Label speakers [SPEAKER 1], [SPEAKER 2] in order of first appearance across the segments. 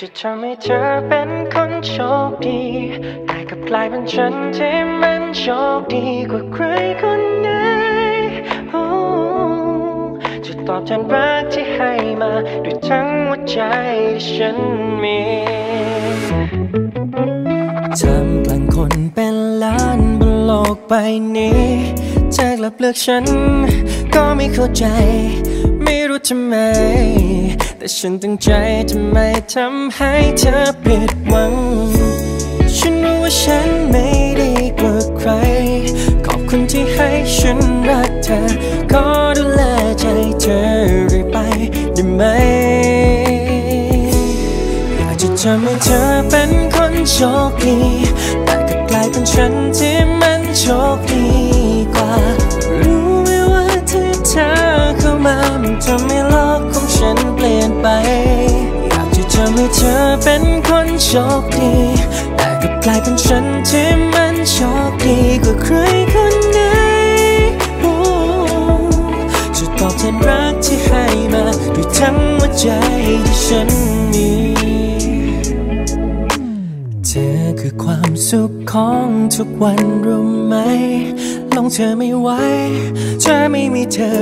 [SPEAKER 1] จะทำให้เธอเป็นคนโชคดี แต่กลับกลายเป็นฉันที่มันโชคดีกว่าใครคนไหนจะตอบแทนรักที่ให้มาด้วยทั้งหัวใจที่ฉันมี
[SPEAKER 2] ทำกลางคนเป็นล้านบนโลกใบนี้เธอกลับเลือกฉัน ก็ไม่เข้าใจ ไม่รู้ทำไม แต่ฉันตั้งใจทำไมทำให้เธอผิดหวัง ฉันรู้ว่าฉันไม่ดีกว่าใคร ขอบคุณที่ให้ฉันรักเธอ ขอดูแลใจเธอเรื่อยไปได้ไหม อยากจะทำให้เธอเป็นคนโชคดี แต่กลับกลายเป็นฉันที่ เธอเป็นคนโชคดี แต่กลับกลายเป็นฉันที่มันโชคดีกว่าใครคนไหนโอ้จะตอบแทนรักที่ให้มาด้วยทั้งหัวใจที่ฉันมีเธอคือความสุขของทุกวันรู้ไหมลองเธอไม่ไหวเธอไม่มีเธอ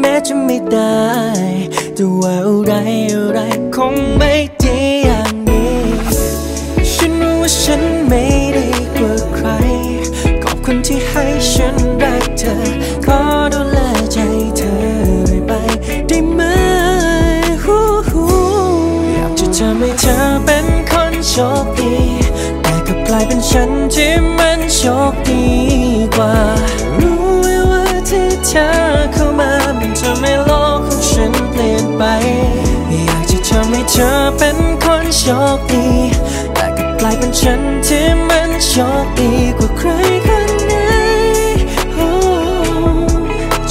[SPEAKER 2] แม้จะไม่ได้แต่ว่าอะไรอะไรคง โชคดี แต่กลับกลายเป็นฉันที่มันโชคดีกว่า รู้ไหมว่าที่เธอเข้ามามันทำให้โลกของฉันเปลี่ยนไป อยากจะทำให้เธอเป็นคนโชคดี แต่กลับกลายเป็นฉันที่มันโชคดีกว่าใครคนไหน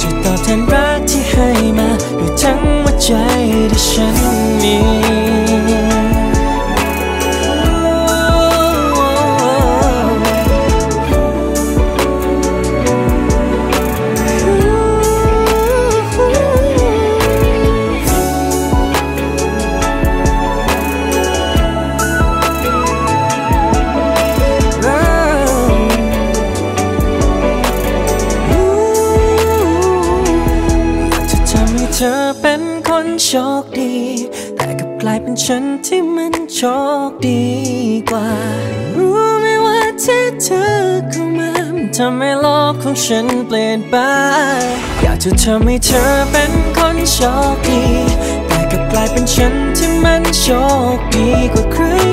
[SPEAKER 2] จะตอบแทนรักที่ให้มาด้วยทั้งหัวใจที่ฉัน ธอเป็นคนโชคดี แต่กลับกลายเป็นฉันที่มันโชคดีกว่า รู้ไหมว่าที่เธอเข้ามาทำให้โลกของฉันเปลี่ยนไป อยากจะทำให้เธอเป็นคนโชคดี แต่กลับกลายเป็นฉันที่มันโชคดีกว่าใคร